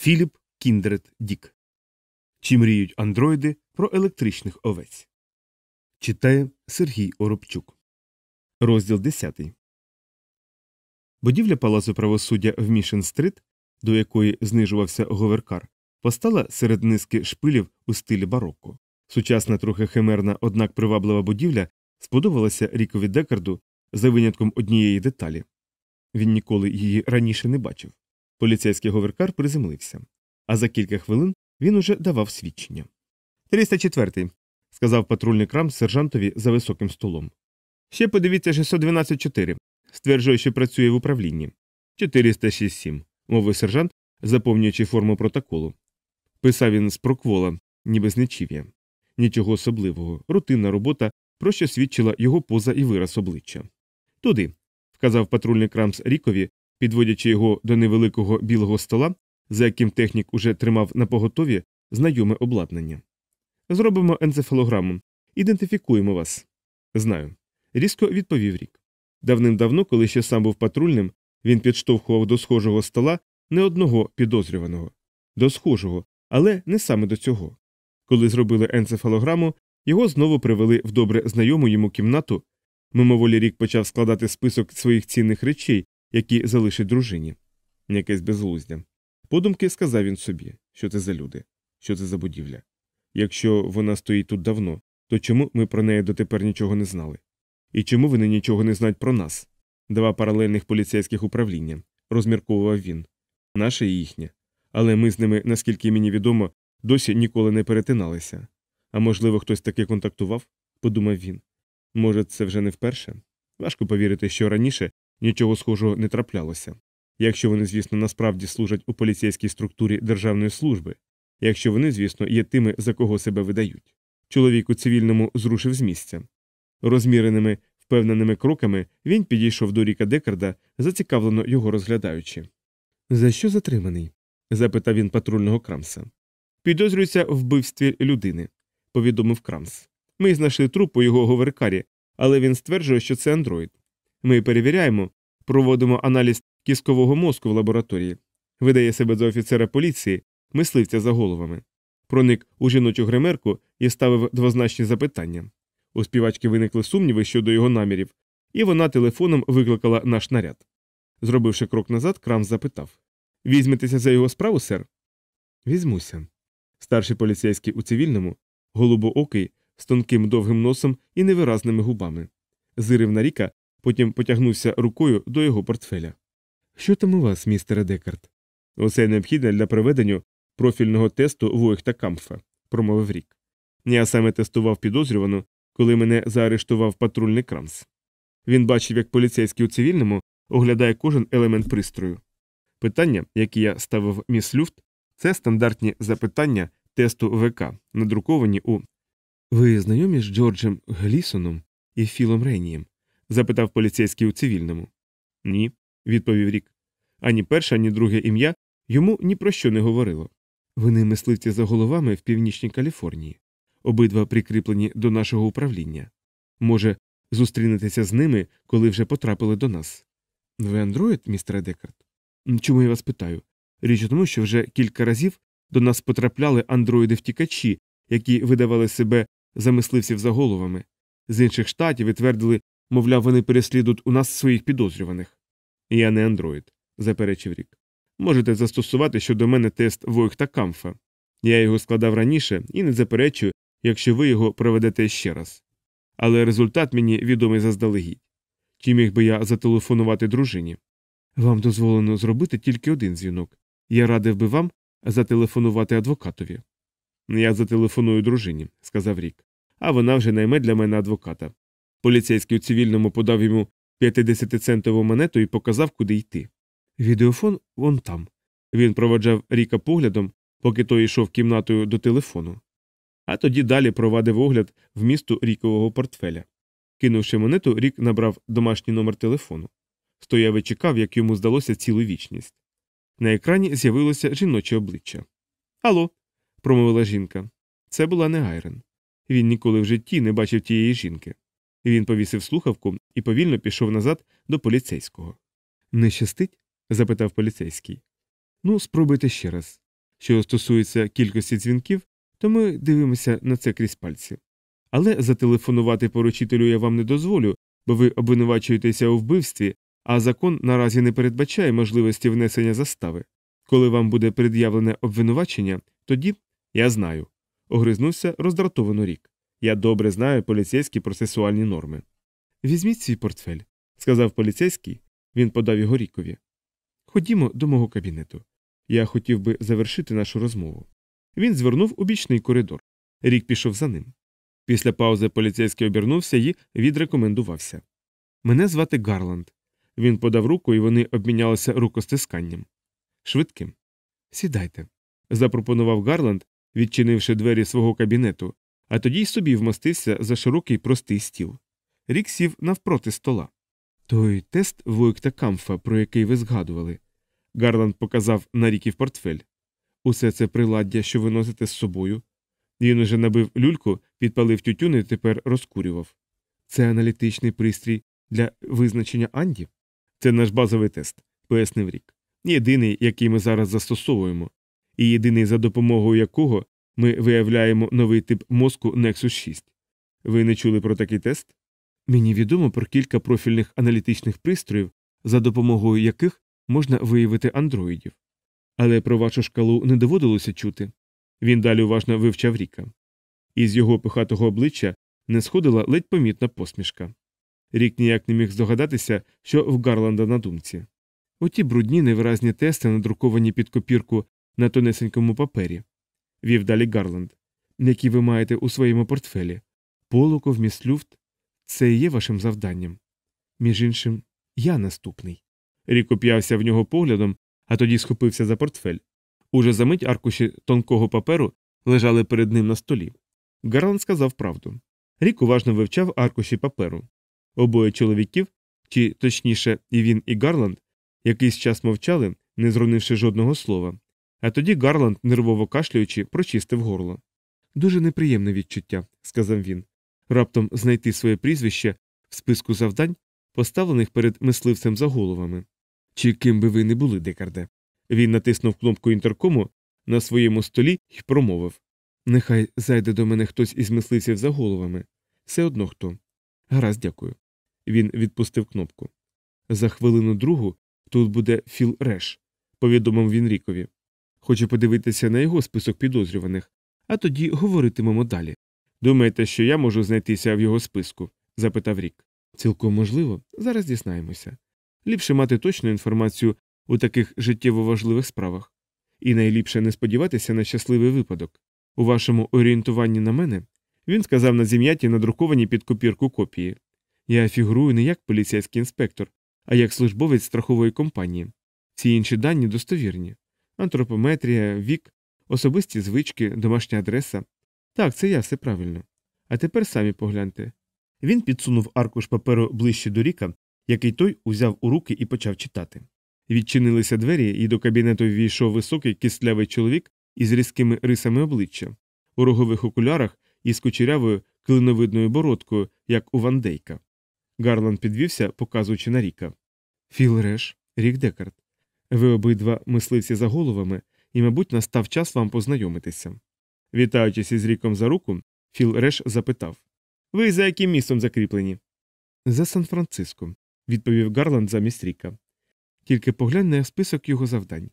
Філіп Кіндред Дік. Чи мріють андроїди про електричних овець? Читає Сергій Оробчук. Розділ 10. Будівля палацу правосуддя в Мішен-стрит, до якої знижувався говеркар, постала серед низки шпилів у стилі бароко. Сучасна, трохи химерна, однак приваблива будівля сподобалася Рікові Декарду за винятком однієї деталі. Він ніколи її раніше не бачив. Поліцейський говеркар приземлився, а за кілька хвилин він уже давав свідчення. «304-й», – сказав патрульний крам сержантові за високим столом. Ще подивіться 612-4. Стверджує, що працює в управлінні. 406-7», – мовив сержант, заповнюючи форму протоколу. Писав він з проквола, ніби з нечів'я. Нічого особливого, рутинна робота, про що свідчила його поза і вираз обличчя. Туди, вказав патрульний крамс Рікові, підводячи його до невеликого білого стола, за яким технік уже тримав на поготові знайоме обладнання. Зробимо енцефалограму, ідентифікуємо вас. Знаю. Різко відповів рік. Давним-давно, коли ще сам був патрульним, він підштовхував до схожого стола не одного підозрюваного, до схожого, але не саме до цього. Коли зробили енцефалограму, його знову привели в добре знайому йому кімнату. Мимоволі рік почав складати список своїх цінних речей, які залишить дружині. Якесь безглуздя. Подумки сказав він собі, що це за люди, що це за будівля. Якщо вона стоїть тут давно, то чому ми про неї дотепер нічого не знали? І чому вони нічого не знають про нас? Два паралельних поліцейських управління, розмірковував він. Наше і їхнє. Але ми з ними, наскільки мені відомо, досі ніколи не перетиналися. А можливо, хтось таки контактував, подумав він. Може, це вже не вперше? Важко повірити, що раніше нічого схожого не траплялося. Якщо вони, звісно, насправді служать у поліцейській структурі державної служби, якщо вони, звісно, є тими, за кого себе видають. Чоловік у цивільному зрушив з місця. Розміреними, впевненими кроками він підійшов до Ріка Декарда, зацікавлено його розглядаючи. За що затриманий? запитав він патрульного крамса. Підозрюється вбивстві людини, повідомив Крамс. Ми знайшли труп у його говеркарі, але він стверджує, що це андроїд. Ми перевіряємо, проводимо аналіз кіскового мозку в лабораторії, видає себе за офіцера поліції, мисливця за головами. Проник у жіночу гримерку і ставив двозначні запитання. У співачки виникли сумніви щодо його намірів, і вона телефоном викликала наш наряд. Зробивши крок назад, Крамс запитав Візьметеся за його справу, сер? Візьмуся. Старший поліцейський у цивільному, голубоокий, з тонким довгим носом і невиразними губами. Зирив на ріка, потім потягнувся рукою до його портфеля. Що там у вас, містере Декарт? Усе необхідне для проведення профільного тесту Войхта Камфа, промовив рік. Я саме тестував підозрювану, коли мене заарештував патрульний крамс. Він бачив, як поліцейський у цивільному оглядає кожен елемент пристрою. Питання, які я ставив міс Люфт, це стандартні запитання тесту ВК, надруковані у. Ви знайомі з Джорджем Глісоном і Філом Ренієм? Запитав поліцейський у цивільному. Ні, відповів рік. Ані перше, ані друге ім'я йому ні про що не говорило. Вони мисливці за головами в північній Каліфорнії, обидва прикріплені до нашого управління. Може, зустрінетеся з ними, коли вже потрапили до нас. Ви андроїд, містер Декарт? Чому я вас питаю? Річ у тому, що вже кілька разів до нас потрапляли андроїди втікачі, які видавали себе за мисливців за головами, з інших штатів і твердили, мовляв, вони переслідують у нас своїх підозрюваних. Я не андроїд, заперечив рік. Можете застосувати щодо мене тест Войхта Камфа. Я його складав раніше і не заперечую, якщо ви його проведете ще раз. Але результат мені відомий заздалегідь. Чи міг би я зателефонувати дружині? Вам дозволено зробити тільки один дзвінок. Я радив би вам зателефонувати адвокатові. Я зателефоную дружині, сказав рік, а вона вже найме для мене адвоката. Поліцейський у цивільному подав йому 50-центову монету і показав, куди йти. Відеофон вон там. Він проводжав Ріка поглядом, поки той йшов кімнатою до телефону. А тоді далі провадив огляд в місту рікового портфеля. Кинувши монету, рік набрав домашній номер телефону. Стояв і чекав, як йому здалося цілу вічність. На екрані з'явилося жіноче обличчя. Алло, промовила жінка. Це була не Гайрен. Він ніколи в житті не бачив тієї жінки. Він повісив слухавку і повільно пішов назад до поліцейського. Не щастить? запитав поліцейський. Ну, спробуйте ще раз. що стосується кількості дзвінків, то ми дивимося на це крізь пальці. Але зателефонувати поручителю я вам не дозволю, бо ви обвинувачуєтеся у вбивстві, а закон наразі не передбачає можливості внесення застави. Коли вам буде пред'явлене обвинувачення, тоді я знаю. Огризнувся роздратовано рік. Я добре знаю поліцейські процесуальні норми. Візьміть свій портфель, сказав поліцейський, він подав його рікові. Ходімо до мого кабінету. Я хотів би завершити нашу розмову. Він звернув у бічний коридор. Рік пішов за ним. Після паузи поліцейський обернувся і відрекомендувався. Мене звати Гарланд. Він подав руку, і вони обмінялися рукостисканням. Швидким. Сідайте, запропонував Гарланд, відчинивши двері свого кабінету, а тоді й собі вмостився за широкий простий стіл. Рік сів навпроти стола. Той тест Войкта Камфа, про який ви згадували. Гарланд показав на ріків портфель. Усе це приладдя, що ви носите з собою. Він уже набив люльку, підпалив тютюн і тепер розкурював. Це аналітичний пристрій для визначення Анді? Це наш базовий тест, пояснив рік. Єдиний, який ми зараз застосовуємо, і єдиний, за допомогою якого ми виявляємо новий тип мозку Nexus 6. Ви не чули про такий тест? Мені відомо про кілька профільних аналітичних пристроїв, за допомогою яких можна виявити андроїдів. Але про вашу шкалу не доводилося чути. Він далі уважно вивчав Ріка. Із його пихатого обличчя не сходила ледь помітна посмішка. Рік ніяк не міг здогадатися, що в Гарланда на думці. Оті брудні невиразні тести, надруковані під копірку на тонесенькому папері, вів далі Гарланд, які ви маєте у своєму портфелі. Полуков, міс Люфт, це і є вашим завданням. Між іншим, я наступний. Рік уп'явся в нього поглядом, а тоді схопився за портфель. Уже за мить аркуші тонкого паперу лежали перед ним на столі. Гарланд сказав правду. Рік уважно вивчав аркуші паперу. Обоє чоловіків, чи точніше, і він, і Гарланд, якийсь час мовчали, не зронивши жодного слова. А тоді Гарланд, нервово кашлюючи, прочистив горло. Дуже неприємне відчуття, сказав він. Раптом знайти своє прізвище в списку завдань, поставлених перед мисливцем за головами. Чи ким би ви не були, Декарде? Він натиснув кнопку інтеркому на своєму столі і промовив Нехай зайде до мене хтось із мисливців за головами. Все одно хто. Гаразд, дякую. Він відпустив кнопку. За хвилину другу тут буде Філ Реш, повідомив він Рікові. Хочу подивитися на його список підозрюваних, а тоді говоритимемо далі. Думаєте, що я можу знайтися в його списку? запитав Рік. Цілком можливо, зараз дізнаємося. Ліпше мати точну інформацію у таких життєво важливих справах. І найліпше не сподіватися на щасливий випадок. У вашому орієнтуванні на мене він сказав на зім'яті надруковані під копірку копії. Я фігурую не як поліцейський інспектор, а як службовець страхової компанії. Всі інші дані достовірні антропометрія, вік, особисті звички, домашня адреса. Так, це я все правильно. А тепер самі погляньте. Він підсунув аркуш паперу ближче до ріка, який той узяв у руки і почав читати. Відчинилися двері, і до кабінету ввійшов високий кислявий чоловік із різкими рисами обличчя, у рогових окулярах і з кучерявою клиновидною бородкою, як у Вандейка. Гарланд підвівся, показуючи на Ріка. Філ Реш, Рік Декард. Ви обидва мисливці за головами, і, мабуть, настав час вам познайомитися. Вітаючись із Ріком за руку, Філ Реш запитав Ви за яким містом закріплені? За Сан-Франциско, відповів Гарланд замість Ріка. Тільки поглянь на список його завдань.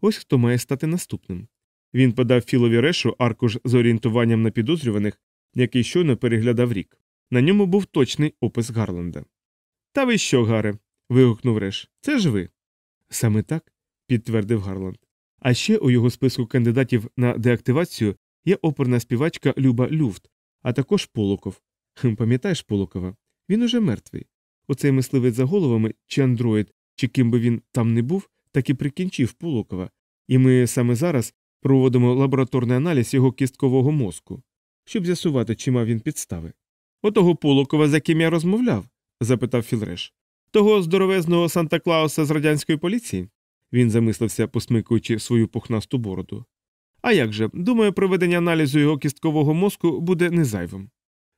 Ось хто має стати наступним. Він подав Філові решу аркуш з орієнтуванням на підозрюваних, який щойно переглядав рік. На ньому був точний опис Гарланда. Та ви що, Гаре? вигукнув Реш. Це ж ви. Саме так, підтвердив Гарланд. А ще у його списку кандидатів на деактивацію є оперна співачка Люба Люфт, а також Полоков. Пам'ятаєш Полокова? Він уже мертвий. Оцей мисливець за головами, чи андроїд, чи ким би він там не був, так і прикінчив Полокова, і ми саме зараз проводимо лабораторний аналіз його кісткового мозку, щоб з'ясувати, чи мав він підстави. Отого Полокова, за ким я розмовляв? запитав Філреш. Того здоровезного Санта Клауса з радянської поліції? Він замислився, посмикуючи свою пухнасту бороду. А як же, думаю, проведення аналізу його кісткового мозку буде незайвим.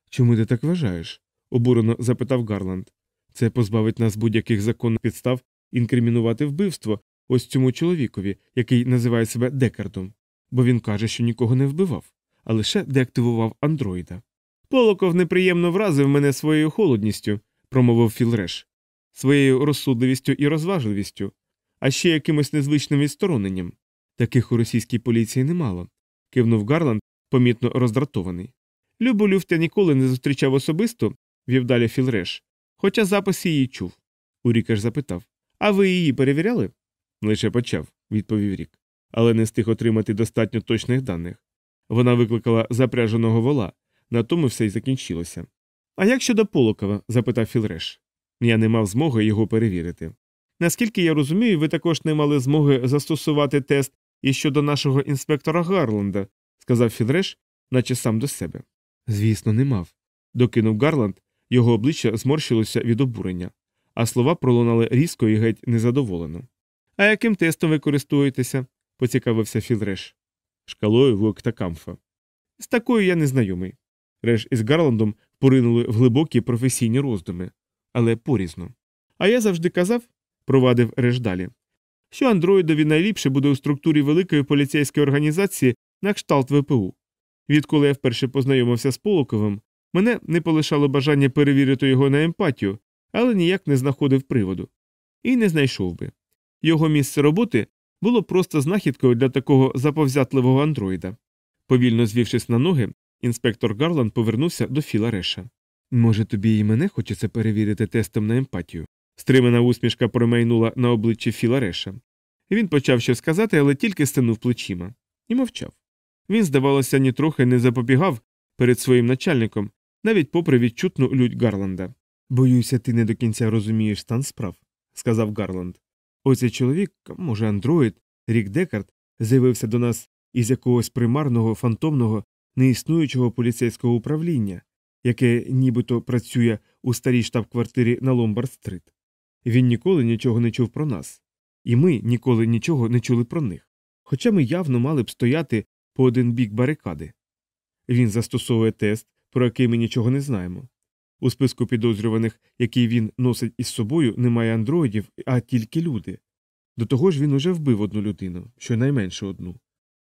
Чому ти так вважаєш? обурено запитав Гарланд. Це позбавить нас будь-яких законних підстав інкримінувати вбивство ось цьому чоловікові, який називає себе Декардом. бо він каже, що нікого не вбивав, а лише деактивував андроїда. Полоков неприємно вразив мене своєю холодністю, промовив Філреш, своєю розсудливістю і розважливістю, а ще якимось незвичним відстороненням. Таких у російській поліції немало, кивнув Гарланд, помітно роздратований. Любу люфтя ніколи не зустрічав особисто, вів далі Філреш, хоча запис її чув. Урікаш запитав А ви її перевіряли? Лише почав, відповів Рік, але не встиг отримати достатньо точних даних. Вона викликала запряженого вола, на тому все й закінчилося. А як щодо Полокова? запитав Філреш. Я не мав змоги його перевірити. Наскільки я розумію, ви також не мали змоги застосувати тест і щодо нашого інспектора Гарланда, сказав Філреш, наче сам до себе. Звісно, не мав. Докинув Гарланд, його обличчя зморщилося від обурення, а слова пролунали різко і геть незадоволено. А яким тестом ви користуєтеся? поцікавився Філреш. Шкалою Вук та Камфа. З такою я не знайомий. Реш із Гарландом поринули в глибокі професійні роздуми, але порізно. А я завжди казав, провадив Реш далі, що андроїдові найліпше буде у структурі великої поліцейської організації на кшталт ВПУ. Відколи я вперше познайомився з Полоковим, мене не полишало бажання перевірити його на емпатію, але ніяк не знаходив приводу. І не знайшов би. Його місце роботи було просто знахідкою для такого заповзятливого андроїда. Повільно звівшись на ноги, інспектор Гарланд повернувся до Філа Реша. Може, тобі і мене хочеться перевірити тестом на емпатію? Стримана усмішка промайнула на обличчі Філа Реша. Він почав щось сказати, але тільки стенув плечима. І мовчав. Він, здавалося, нітрохи не запобігав перед своїм начальником, навіть попри відчутну лють Гарланда. Боюся, ти не до кінця розумієш стан справ, сказав Гарланд. Оцей чоловік, може, андроїд, Рік Декарт, з'явився до нас із якогось примарного, фантомного, неіснуючого поліцейського управління, яке нібито працює у старій штаб-квартирі на Ломбард-стрит. Він ніколи нічого не чув про нас, і ми ніколи нічого не чули про них. Хоча ми явно мали б стояти по один бік барикади. Він застосовує тест, про який ми нічого не знаємо. У списку підозрюваних, який він носить із собою, немає андроїдів, а тільки люди. До того ж він уже вбив одну людину, щонайменше одну.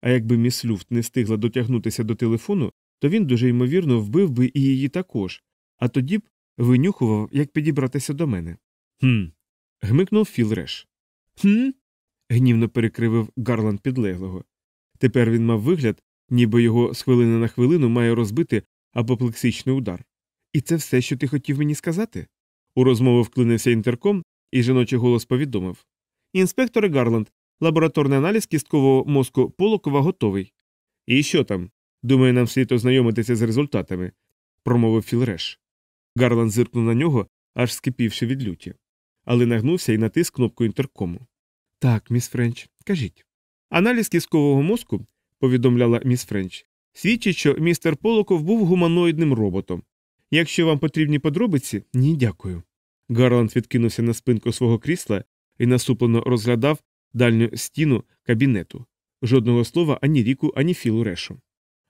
А якби міс Люфт не встигла дотягнутися до телефону, то він дуже ймовірно вбив би і її також, а тоді б винюхував, як підібратися до мене. Хм. гмикнув Філ Реш. Хм. гнівно перекривив Гарланд підлеглого. Тепер він мав вигляд, ніби його з хвилини на хвилину має розбити апоплексичний удар. І це все, що ти хотів мені сказати? У розмову вклинився інтерком, і жіночий голос повідомив Інспектор Гарланд, лабораторний аналіз кісткового мозку Полокова готовий. І що там? Думаю, нам слід ознайомитися з результатами, промовив Філреш. Гарланд зиркнув на нього, аж скипівши від люті, але нагнувся і натис кнопку інтеркому. Так, міс Френч, кажіть. Аналіз кісткового мозку, повідомляла міс Френч, свідчить, що містер Полоков був гуманоїдним роботом. Якщо вам потрібні подробиці, ні, дякую. Гарланд відкинувся на спинку свого крісла і насуплено розглядав дальню стіну кабінету. Жодного слова ані ріку, ані філу решу.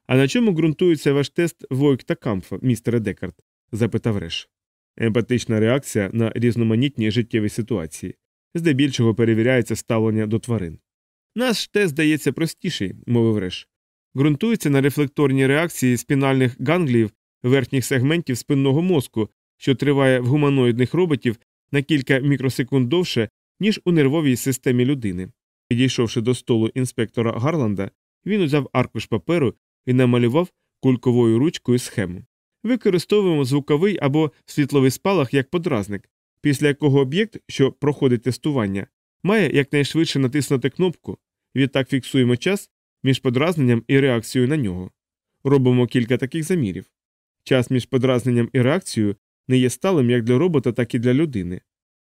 А на чому ґрунтується ваш тест Войк та Камфа, містере Декарт? запитав Реш. Емпатична реакція на різноманітні життєві ситуації. Здебільшого перевіряється ставлення до тварин. Наш тест здається простіший, мовив Реш. Ґрунтується на рефлекторній реакції спінальних гангліїв верхніх сегментів спинного мозку, що триває в гуманоїдних роботів на кілька мікросекунд довше, ніж у нервовій системі людини. Підійшовши до столу інспектора Гарланда, він узяв аркуш паперу і намалював кульковою ручкою схему. Використовуємо звуковий або світловий спалах як подразник, після якого об'єкт, що проходить тестування, має якнайшвидше натиснути кнопку, відтак фіксуємо час між подразненням і реакцією на нього. Робимо кілька таких замірів. Час між подразненням і реакцією не є сталим як для робота, так і для людини.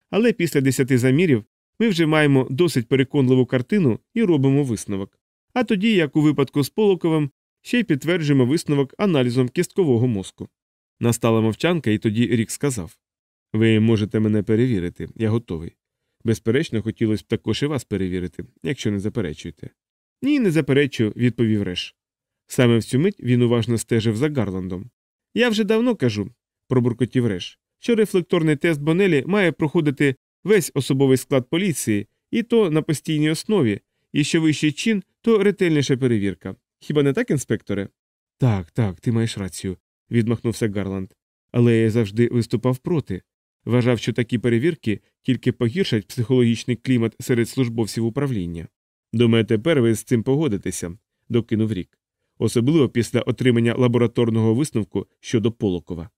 Але після десяти замірів ми вже маємо досить переконливу картину і робимо висновок. А тоді, як у випадку з Полоковим, ще й підтверджуємо висновок аналізом кісткового мозку. Настала мовчанка, і тоді Рік сказав Ви можете мене перевірити, я готовий. Безперечно, хотілося б також і вас перевірити, якщо не заперечуєте. Ні, не заперечую, відповів Реш. Саме в цю мить він уважно стежив за Гарландом. Я вже давно кажу, пробуркотів Реш, що рефлекторний тест Бонелі має проходити весь особовий склад поліції, і то на постійній основі, І що вищий чин, то ретельніша перевірка. Хіба не так, інспекторе? Так, так, ти маєш рацію, відмахнувся Гарланд. Але я завжди виступав проти. Вважав, що такі перевірки тільки погіршать психологічний клімат серед службовців управління. Думаю, тепер ви з цим погодитеся, докинув рік. Особливо після отримання лабораторного висновку щодо Полокова.